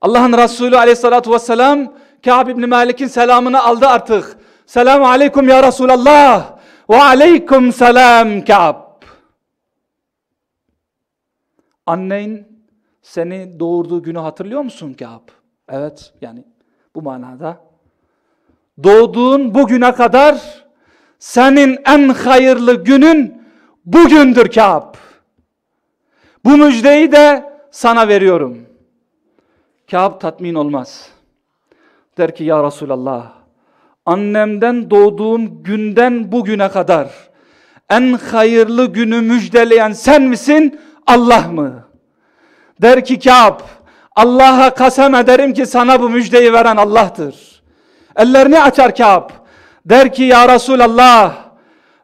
Allah'ın Resulü aleyhissalatu vesselam Kâb ibn Malik'in selamını aldı artık. Selamu aleyküm ya Resulallah. Ve aleykum selam Ka'b. Annen seni doğurduğu günü hatırlıyor musun Ka'b? Evet yani bu manada. Doğduğun bugüne kadar senin en hayırlı günün bugündür Ka'b. Bu müjdeyi de sana veriyorum. Kâb tatmin olmaz. Der ki ya Resulallah, annemden doğduğum günden bugüne kadar en hayırlı günü müjdeleyen sen misin, Allah mı? Der ki Kâb, Allah'a kasem ederim ki sana bu müjdeyi veren Allah'tır. Ellerini açar Kâb. Der ki ya Resulallah,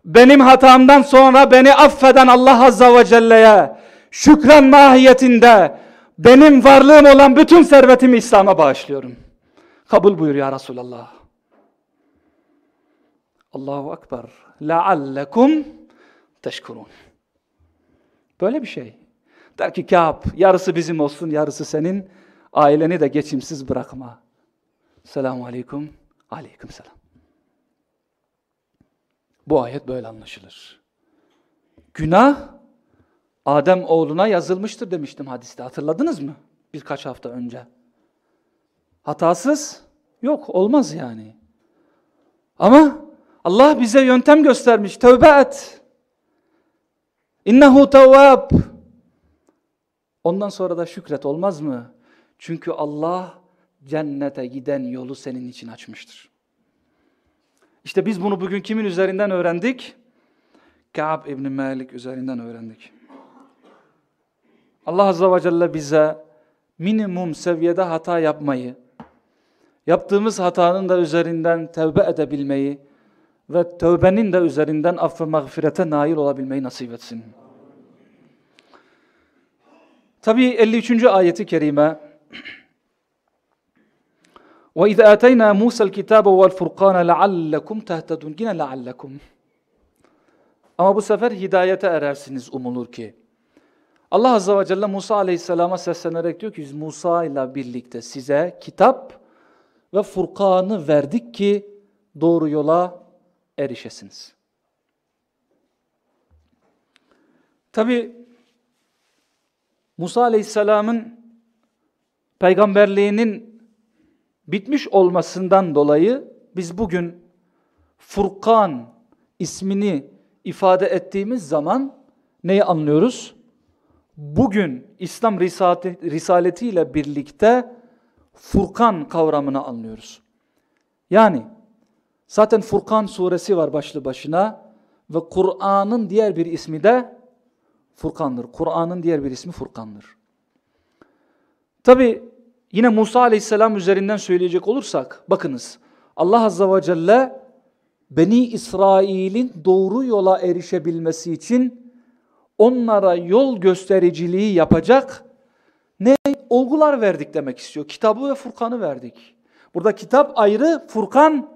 benim hatamdan sonra beni affeden Allah Azza ve Celle'ye şükran mahiyetinde benim varlığım olan bütün servetimi İslam'a bağışlıyorum. Kabul buyur ya Resulallah. Allahu Ekber. Leallekum teşkurun. Böyle bir şey. Der ki Kâb, yarısı bizim olsun, yarısı senin. Aileni de geçimsiz bırakma. Selamun Aleyküm. Aleyküm selam. Bu ayet böyle anlaşılır. Günah, Adem oğluna yazılmıştır demiştim hadiste. Hatırladınız mı? Birkaç hafta önce. Hatasız yok olmaz yani. Ama Allah bize yöntem göstermiş. Tövbe et. İnnehu tevvab. Ondan sonra da şükret olmaz mı? Çünkü Allah cennete giden yolu senin için açmıştır. İşte biz bunu bugün kimin üzerinden öğrendik? Ka'b İbni Malik üzerinden öğrendik. Allah Azze ve Celle bize minimum seviyede hata yapmayı, yaptığımız hatanın da üzerinden tevbe edebilmeyi ve tövbenin de üzerinden affı mağfirete nail olabilmeyi nasip etsin. Tabi 53. ayeti kerime وَاِذَا آتَيْنَا مُوسَى الْكِتَابَ وَالْفُرْقَانَ لَعَلَّكُمْ تَهْتَدُونَ Yine لَعَلَّكُمْ Ama bu sefer hidayete erersiniz umulur ki. Allah Azze ve Celle Musa Aleyhisselam'a seslenerek diyor ki biz Musa ile birlikte size kitap ve Furkan'ı verdik ki doğru yola erişesiniz. Tabi Musa Aleyhisselam'ın peygamberliğinin bitmiş olmasından dolayı biz bugün Furkan ismini ifade ettiğimiz zaman neyi anlıyoruz? bugün İslam risaleti, ile birlikte Furkan kavramını anlıyoruz. Yani zaten Furkan suresi var başlı başına ve Kur'an'ın diğer bir ismi de Furkan'dır. Kur'an'ın diğer bir ismi Furkan'dır. Tabi yine Musa aleyhisselam üzerinden söyleyecek olursak bakınız Allah azze ve celle Beni İsrail'in doğru yola erişebilmesi için onlara yol göstericiliği yapacak olgular verdik demek istiyor. Kitabı ve Furkan'ı verdik. Burada kitap ayrı, Furkan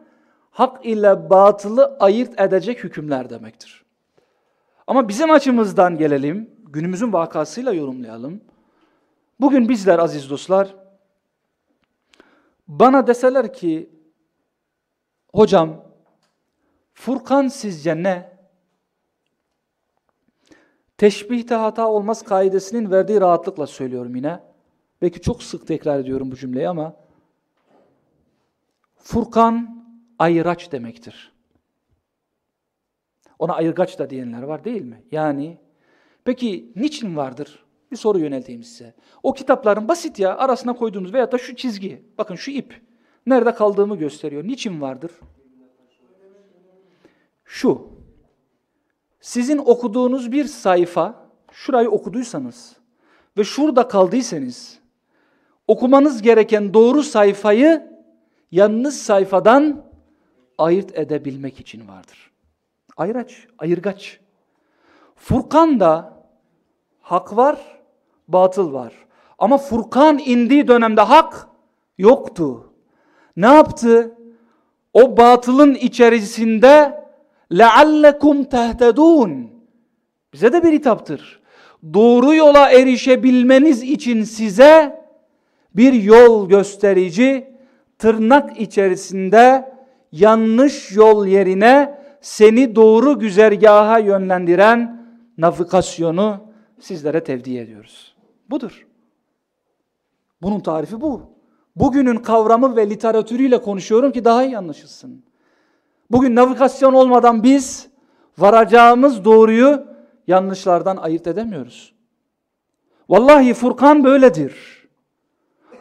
hak ile batılı ayırt edecek hükümler demektir. Ama bizim açımızdan gelelim, günümüzün vakasıyla yorumlayalım. Bugün bizler aziz dostlar, bana deseler ki, hocam, Furkan sizce ne? Teşbihte hata olmaz kaidesinin verdiği rahatlıkla söylüyorum yine. Belki çok sık tekrar ediyorum bu cümleyi ama Furkan ayıraç demektir. Ona ayırgaç da diyenler var değil mi? Yani peki niçin vardır? Bir soru yönelteyim size. O kitapların basit ya arasına koyduğumuz veya da şu çizgi, bakın şu ip nerede kaldığımı gösteriyor. Niçin vardır? Şu, sizin okuduğunuz bir sayfa, şurayı okuduysanız ve şurada kaldıysanız, okumanız gereken doğru sayfayı yanlış sayfadan ayırt edebilmek için vardır. Ayraç, ayırgaç. Furkan da hak var, batıl var. Ama Furkan indiği dönemde hak yoktu. Ne yaptı? O batılın içerisinde لَعَلَّكُمْ تَهْتَدُونَ Bize de bir hitaptır. Doğru yola erişebilmeniz için size bir yol gösterici tırnak içerisinde yanlış yol yerine seni doğru güzergaha yönlendiren navigasyonu sizlere tevdi ediyoruz. Budur. Bunun tarifi bu. Bugünün kavramı ve literatürüyle konuşuyorum ki daha iyi anlaşılsın. Bugün navigasyon olmadan biz varacağımız doğruyu yanlışlardan ayırt edemiyoruz. Vallahi Furkan böyledir.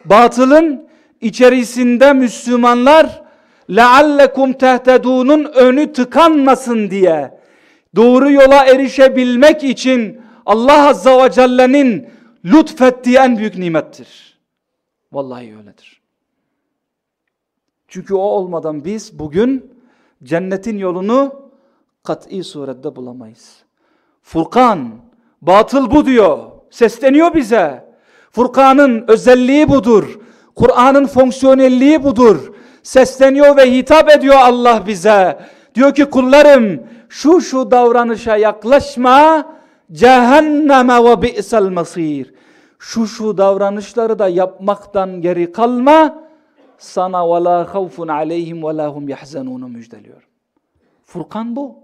Batılın içerisinde Müslümanlar leallekum tehtedunun önü tıkanmasın diye doğru yola erişebilmek için Allah Azza ve Celle'nin lütfettiği en büyük nimettir. Vallahi öyledir. Çünkü o olmadan biz bugün cennetin yolunu kat'i surette bulamayız. Furkan, batıl bu diyor. Sesleniyor bize. Furkan'ın özelliği budur. Kur'an'ın fonksiyonelliği budur. Sesleniyor ve hitap ediyor Allah bize. Diyor ki kullarım şu şu davranışa yaklaşma cehenneme ve bi'sel masir. Şu şu davranışları da yapmaktan geri kalma sana ve la havfun aleyhim ve la hum yahzanun müjdeliyor. Furkan bu.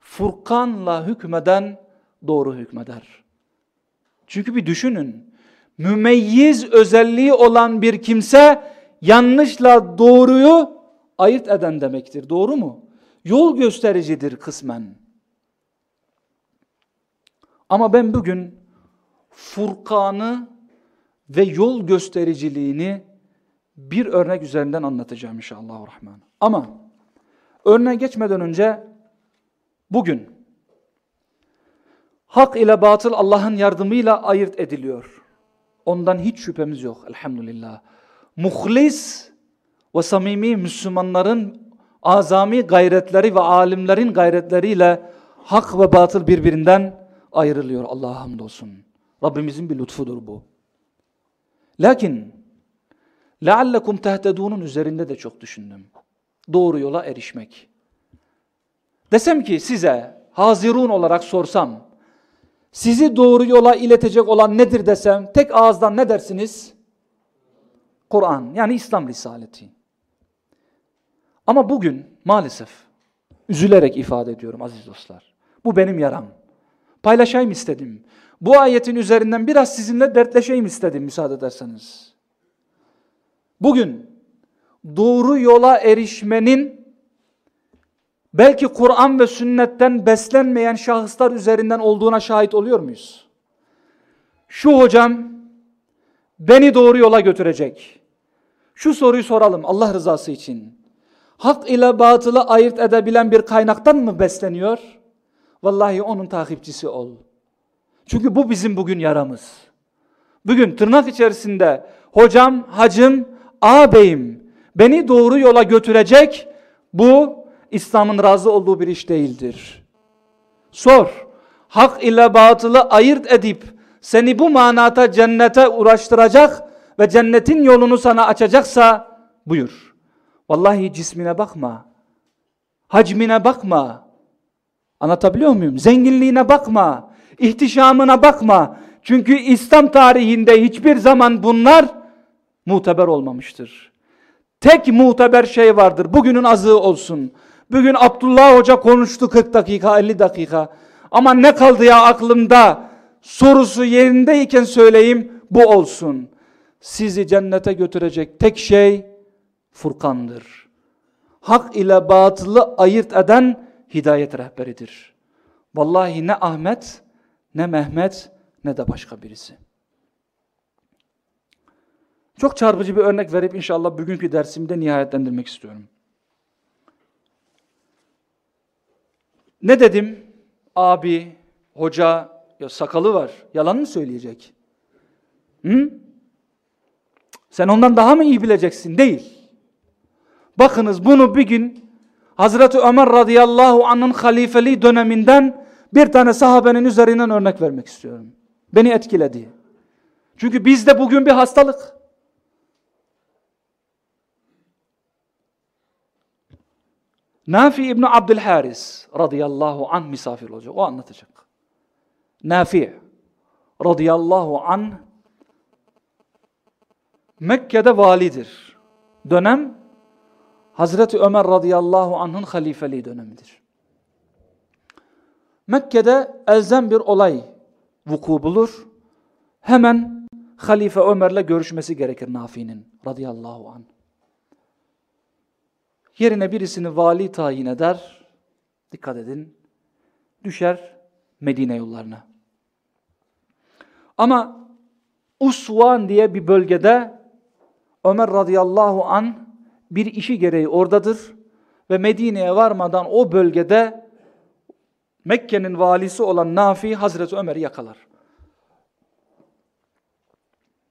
Furkanla hükmeden doğru hükmeder. Çünkü bir düşünün. Mümeyyiz özelliği olan bir kimse yanlışla doğruyu ayırt eden demektir. Doğru mu? Yol göstericidir kısmen. Ama ben bugün Furkan'ı ve yol göstericiliğini bir örnek üzerinden anlatacağım inşallah. Rahman. Ama örneğe geçmeden önce bugün hak ile batıl Allah'ın yardımıyla ayırt ediliyor. Ondan hiç şüphemiz yok elhamdülillah. Muhlis ve samimi Müslümanların azami gayretleri ve alimlerin gayretleriyle hak ve batıl birbirinden ayrılıyor. Allah'a hamdolsun. Rabbimizin bir lütfudur bu. Lakin leallekum tehtedunun üzerinde de çok düşündüm. Doğru yola erişmek. Desem ki size hazirun olarak sorsam, sizi doğru yola iletecek olan nedir desem, tek ağızdan ne dersiniz? Kur'an, yani İslam Risaleti. Ama bugün maalesef, üzülerek ifade ediyorum aziz dostlar. Bu benim yaram. Paylaşayım istedim. Bu ayetin üzerinden biraz sizinle dertleşeyim istedim müsaade ederseniz. Bugün doğru yola erişmenin belki Kur'an ve sünnetten beslenmeyen şahıslar üzerinden olduğuna şahit oluyor muyuz? Şu hocam beni doğru yola götürecek. Şu soruyu soralım Allah rızası için. Hak ile batılı ayırt edebilen bir kaynaktan mı besleniyor? Vallahi onun takipçisi ol. Çünkü bu bizim bugün yaramız. Bugün tırnak içerisinde hocam, hacım, ağabeyim beni doğru yola götürecek bu İslam'ın razı olduğu bir iş değildir. Sor. Hak ile batılı ayırt edip seni bu manata cennete uğraştıracak ve cennetin yolunu sana açacaksa buyur. Vallahi cismine bakma. Hacmine bakma. Anlatabiliyor muyum? Zenginliğine bakma. ihtişamına bakma. Çünkü İslam tarihinde hiçbir zaman bunlar muteber olmamıştır. Tek muteber şey vardır. Bugünün azığı olsun. Bugün Abdullah Hoca konuştu 40 dakika, 50 dakika. Ama ne kaldı ya aklımda? Sorusu yerindeyken söyleyeyim bu olsun. Sizi cennete götürecek tek şey Furkan'dır. Hak ile batılı ayırt eden hidayet rehberidir. Vallahi ne Ahmet, ne Mehmet, ne de başka birisi. Çok çarpıcı bir örnek verip inşallah bugünkü dersimde nihayetlendirmek istiyorum. Ne dedim? Abi, hoca, ya sakalı var. Yalan mı söyleyecek? Hı? Sen ondan daha mı iyi bileceksin? Değil. Bakınız bunu bir gün Hazreti Ömer radıyallahu anh'ın halifeliği döneminden bir tane sahabenin üzerinden örnek vermek istiyorum. Beni etkiledi. Çünkü bizde bugün bir hastalık. Nafi İbni Abdülharis radıyallahu anh misafir olacak. O anlatacak. Nafi radıyallahu anh Mekke'de validir. Dönem Hazreti Ömer radıyallahu anh'ın halifeliği dönemidir. Mekke'de elzem bir olay vuku bulur. Hemen Halife Ömer'le görüşmesi gerekir Nafi'nin radıyallahu anh. Yerine birisini vali tayin eder. Dikkat edin. Düşer Medine yollarına. Ama Usvan diye bir bölgede Ömer radıyallahu an bir işi gereği oradadır ve Medine'ye varmadan o bölgede Mekke'nin valisi olan Nafi Hazreti Ömer'i yakalar.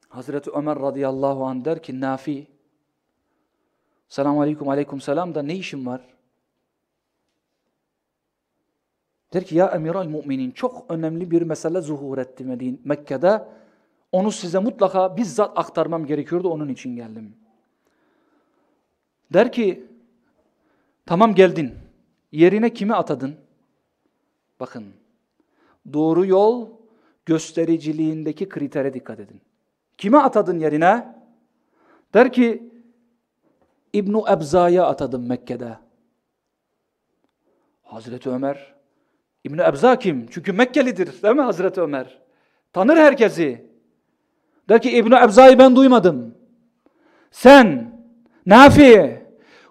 Hazreti Ömer radıyallahu anh der ki Nafi selamun aleyküm aleyküm selam da ne işin var? Der ki ya emiral müminin çok önemli bir mesele zuhur etti Medine, Mekke'de. Onu size mutlaka bizzat aktarmam gerekiyordu onun için geldim. Der ki tamam geldin. Yerine kimi atadın? Bakın doğru yol göstericiliğindeki kritere dikkat edin. Kime atadın yerine? Der ki İbnu Ebza'ya atadım Mekke'de. Hazreti Ömer İbni Ebza kim? Çünkü Mekkelidir değil mi Hazreti Ömer? Tanır herkesi. Der ki İbni Ebza'yı ben duymadım. Sen, Nafi,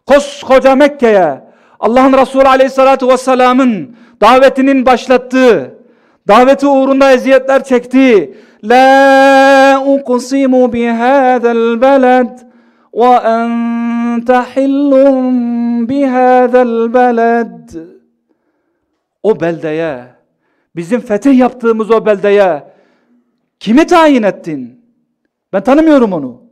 koskoca Mekke'ye Allah'ın Resulü Aleyhisselatü Vesselam'ın davetinin başlattığı, daveti uğrunda eziyetler çektiği La uqsimu bihâzel beled ve ente hillun bihâzel beled o beldeye, bizim fetih yaptığımız o beldeye kimi tayin ettin? Ben tanımıyorum onu.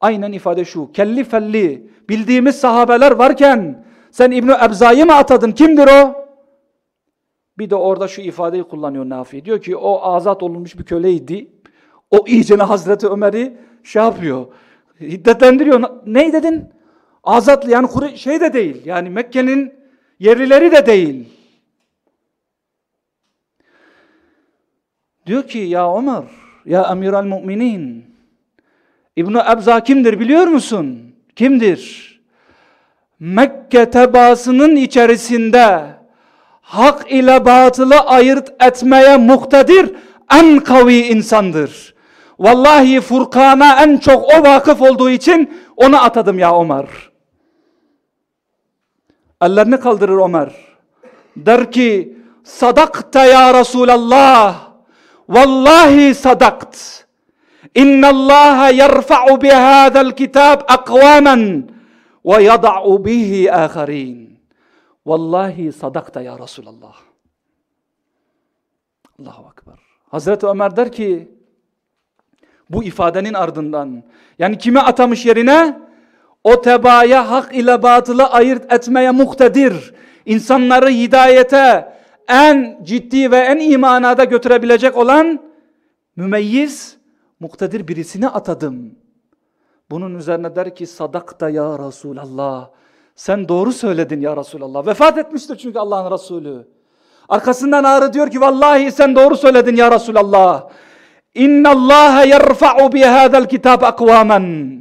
Aynen ifade şu, kelli felli bildiğimiz sahabeler varken sen İbni Ebza'yı mı atadın? Kimdir o? Bir de orada şu ifadeyi kullanıyor Nafi. Diyor ki o azat olunmuş bir köleydi. O iyicene Hazreti Ömer'i şey yapıyor. Hiddetlendiriyor. Ne dedin? Azatlı yani şey de değil. Yani Mekke'nin yerlileri de değil. Diyor ki ya Ömer, ya emiral müminin, İbn-i Ebza kimdir biliyor musun? Kimdir? Mekke tebaasının içerisinde hak ile batılı ayırt etmeye muhtedir en kavi insandır. Vallahi Furkan'a en çok o vakıf olduğu için ona atadım ya Ömer. Ellerini kaldırır Ömer. Der ki sadakta ya Resulallah. Vallahi sadakt. İnna Allah yerfa'u bi hada'l kitab aqwaman ve yad'u bihi akharin. Vallahi sadakta ya Resulallah. Allahu Ekber. Hazreti Ömer der ki bu ifadenin ardından yani kime atamış yerine o tebaaya hak ile batılı ayırt etmeye muhtedir. insanları hidayete, en ciddi ve en imanada götürebilecek olan mümeyyiz, muktedir birisini atadım. Bunun üzerine der ki sadakta ya Resulallah. Sen doğru söyledin ya Resulallah. Vefat etmiştir çünkü Allah'ın Resulü. Arkasından ağrı diyor ki vallahi sen doğru söyledin ya Resulallah. İnna Allah yerfa'u bi hadal kitab akwamen.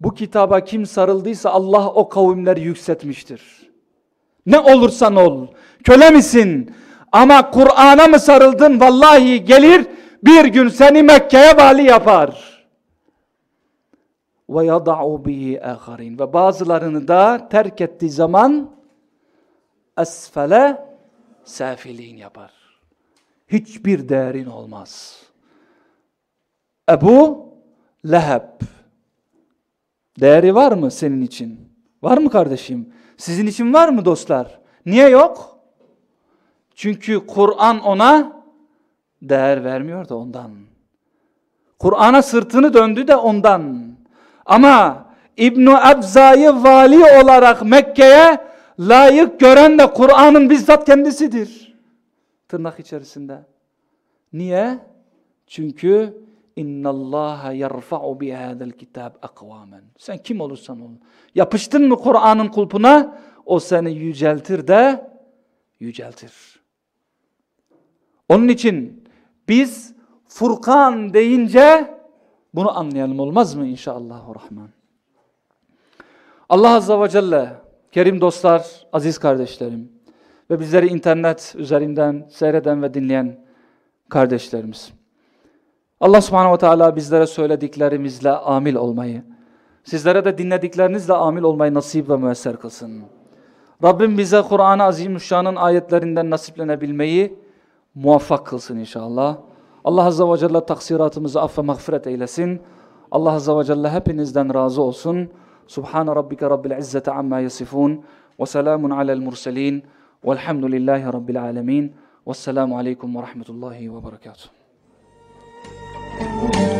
Bu kitaba kim sarıldıysa Allah o kavimleri yükseltmiştir. Ne olursan ol. Köle misin? Ama Kur'an'a mı sarıldın? Vallahi gelir bir gün seni Mekke'ye vali yapar. Ve yada'u bihi aharin. Ve bazılarını da terk ettiği zaman esfele safilin yapar. Hiçbir değerin olmaz. Ebu Leheb. Değeri var mı senin için? Var mı kardeşim? Sizin için var mı dostlar? Niye yok? Çünkü Kur'an ona değer vermiyor da ondan. Kur'an'a sırtını döndü de ondan. Ama İbn Abza'yı vali olarak Mekke'ye layık gören de Kur'an'ın bizzat kendisidir. Tırnak içerisinde. Niye? Çünkü innallaha yerfa'u bi hadal kitab akvamen. Sen kim olursan ol. Yapıştın mı Kur'an'ın kulpuna o seni yüceltir de yüceltir. Onun için biz Furkan deyince bunu anlayalım olmaz mı inşallah rahman. Allah Azze ve Celle, kerim dostlar, aziz kardeşlerim ve bizleri internet üzerinden seyreden ve dinleyen kardeşlerimiz. Allah Subhanahu ve Teala bizlere söylediklerimizle amil olmayı, sizlere de dinlediklerinizle amil olmayı nasip ve müesser kılsın. Rabbim bize Kur'an-ı Azimüşşan'ın ayetlerinden nasiplenebilmeyi muvaffak kılsın inşallah. Allah Azze ve Celle taksiratımızı affe mağfiret eylesin. Allah Azze ve Celle hepinizden razı olsun. Subhane Rabbike Rabbil İzzete amma yasifun. Ve selamun alel murselin. Velhamdülillahi Rabbil alemin. Vesselamu aleyküm ve rahmetullahi ve berekatuhu. Thank you.